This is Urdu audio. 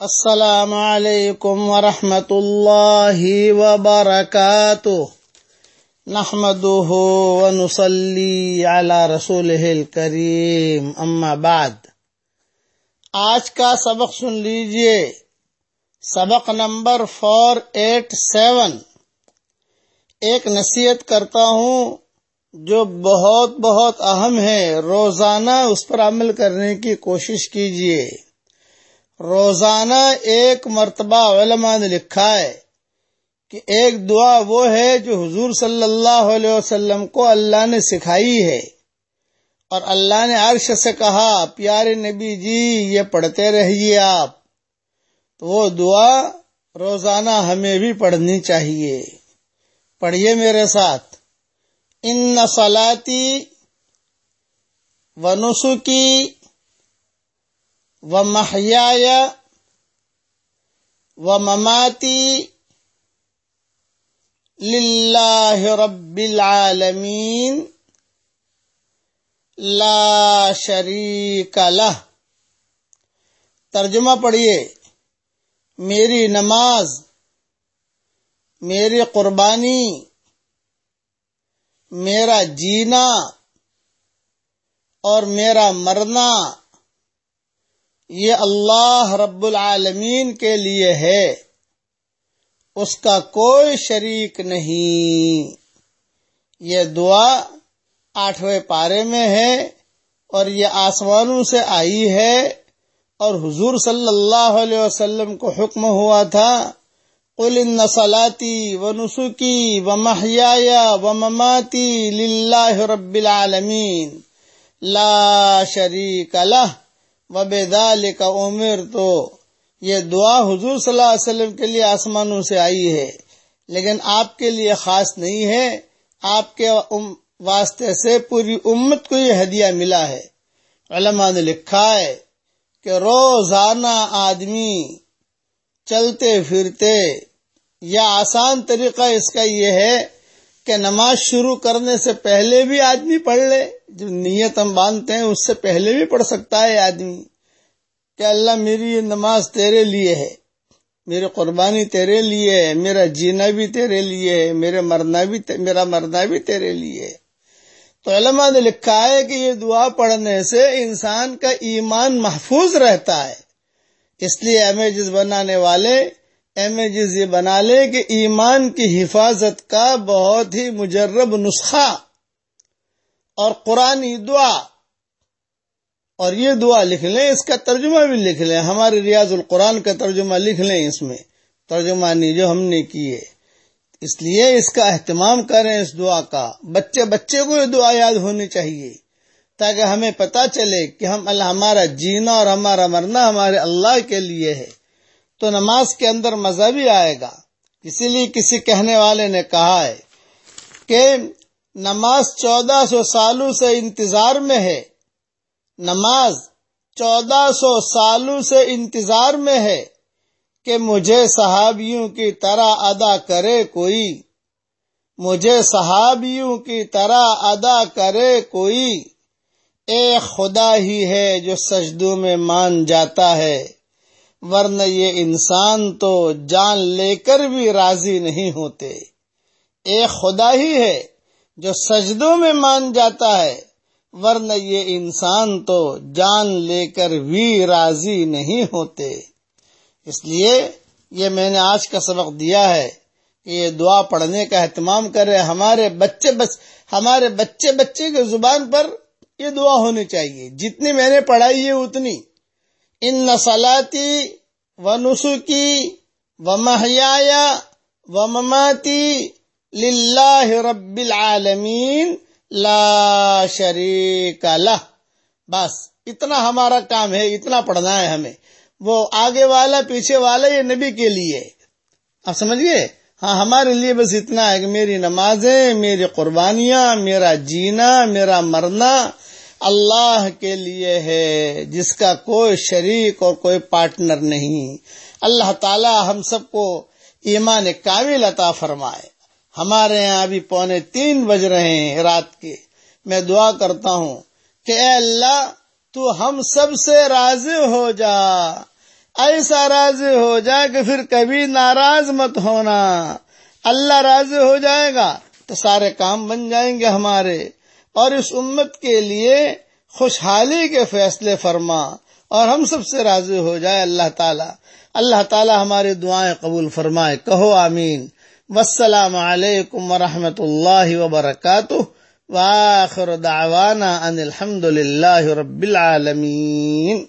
السلام علیکم ورحمۃ اللہ وبرکاتہ۔ نحمده ونصلي على رسوله الكريم اما بعد۔ آج کا سبق سن لیجیے۔ سبق نمبر فور ایٹ سیون ایک نصیحت کرتا ہوں جو بہت بہت اہم ہے۔ روزانہ اس پر عمل کرنے کی کوشش کیجیے۔ روزانہ ایک مرتبہ علماء نے لکھا ہے کہ ایک دعا وہ ہے جو حضور صلی اللہ علیہ وسلم کو اللہ نے سکھائی ہے۔ اور اللہ نے عرش سے کہا، پیارے نبی جی یہ پڑھتے رہیے آپ۔ تو وہ دعا روزانہ ہمیں بھی پڑھنی چاہیے۔ پڑھیے میرے ساتھ۔ ان نسلاتی و نسخی و محیا و مماتی للہ رب العالمین لا شریک لہ۔ ترجمہ پڑھیے، میری نماز، میری قربانی، میرا جینا اور میرا مرنا۔ یہ اللہ رب العالمین کے لیے ہے، اس کا کوئی شریک نہیں۔ یہ دعا آٹھویں پارے میں ہے اور یہ آسمانوں سے آئی ہے اور حضور صلی اللہ علیہ وسلم کو حکم ہوا تھا، قل ان نسلاتی و نسخی و محیا و مماتی للہ رب العالمین، لا شریک لہ۔ و بے کا عمر تو یہ دعا حضور صلی اللہ علیہ وسلم کے لیے آسمانوں سے آئی ہے، لیکن آپ کے لیے خاص نہیں ہے، آپ کے واسطے سے پوری امت کو یہ ہدیہ ملا ہے۔ علماء نے لکھا ہے کہ روزانہ آدمی چلتے پھرتے، یا آسان طریقہ اس کا یہ ہے کہ نماز شروع کرنے سے پہلے بھی آدمی پڑھ لے جو نیت ہم باندھتے ہیں، اس سے پہلے بھی پڑھ سکتا ہے آدمی کہ اللہ میری یہ نماز تیرے لیے ہے، میری قربانی تیرے لیے ہے، میرا جینا بھی تیرے لیے ہے، میرے مرنا بھی میرا مرنا بھی تیرے لیے ہے۔ تو علماء نے لکھا ہے کہ یہ دعا پڑھنے سے انسان کا ایمان محفوظ رہتا ہے۔ اس لیے امیجز بنانے والے امیجز یہ بنا لے کہ ایمان کی حفاظت کا بہت ہی مجرب نسخہ اور قرآن دعا۔ اور یہ دعا لکھ لیں، اس کا ترجمہ بھی لکھ لیں۔ ہمارے ریاض القرآن کا ترجمہ لکھ لیں اس میں۔ ترجمہ جو ہم نے کی ہے اس لیے اس کا اہتمام کریں اس دعا کا۔ بچے بچے کو یہ دعا یاد ہونی چاہیے، تاکہ ہمیں پتا چلے کہ ہم اللہ، ہمارا جینا اور ہمارا مرنا ہمارے اللہ کے لیے ہے۔ تو نماز کے اندر مزہ بھی آئے گا۔ اسی لیے کسی کہنے والے نے کہا ہے کہ نماز چودہ سو سالوں سے انتظار میں ہے۔ نماز چودہ سو سالوں سے انتظار میں ہے کہ مجھے صحابیوں کی طرح ادا کرے کوئی۔ مجھے صحابیوں کی طرح ادا کرے کوئی۔ ایک خدا ہی ہے جو سجدوں میں مان جاتا ہے، ورنہ یہ انسان تو جان لے کر بھی راضی نہیں ہوتے۔ ایک خدا ہی ہے جو سجدوں میں مان جاتا ہے، ورنہ یہ انسان تو جان لے کر بھی راضی نہیں ہوتے۔ اس لیے یہ میں نے آج کا سبق دیا ہے کہ یہ دعا پڑھنے کا اہتمام کرے ہمارے بچے بچ ہمارے بچے بچے کے زبان پر یہ دعا ہونی چاہیے۔ جتنی میں نے پڑھائی ہے اتنی۔ ان نسلاتی و نسخی و محیا و مماتی للہ رب العالمین لا شریک لہ۔ بس، اتنا ہمارا کام ہے، اتنا پڑھنا ہے ہمیں۔ وہ آگے والا، پیچھے والا یہ نبی کے لیے۔ آپ سمجھیے؟ ہاں ہمارے لیے بس اتنا ہے کہ میری نمازیں، میری قربانیاں، میرا جینا، میرا مرنا اللہ کے لیے ہے، جس کا کوئی شریک اور کوئی پارٹنر نہیں۔ اللہ تعالی ہم سب کو ایمان کامل عطا فرمائے۔ ہمارے یہاں ابھی پونے تین بج رہے ہیں رات کے۔ میں دعا کرتا ہوں کہ اے اللہ، تو ہم سب سے راضی ہو جا۔ ایسا راضی ہو جائے کہ پھر کبھی ناراض مت ہونا۔ اللہ راضی ہو جائے گا تو سارے کام بن جائیں گے ہمارے۔ اور اس امت کے لیے خوشحالی کے فیصلے فرما۔ اور ہم سب سے راضی ہو جائے اللہ تعالی۔ اللہ تعالی ہماری دعائیں قبول فرمائے۔ کہو آمین۔ والسلام علیکم ورحمۃ اللہ وبرکاتہ واخر دعوانا ان الحمد للہ رب العالمین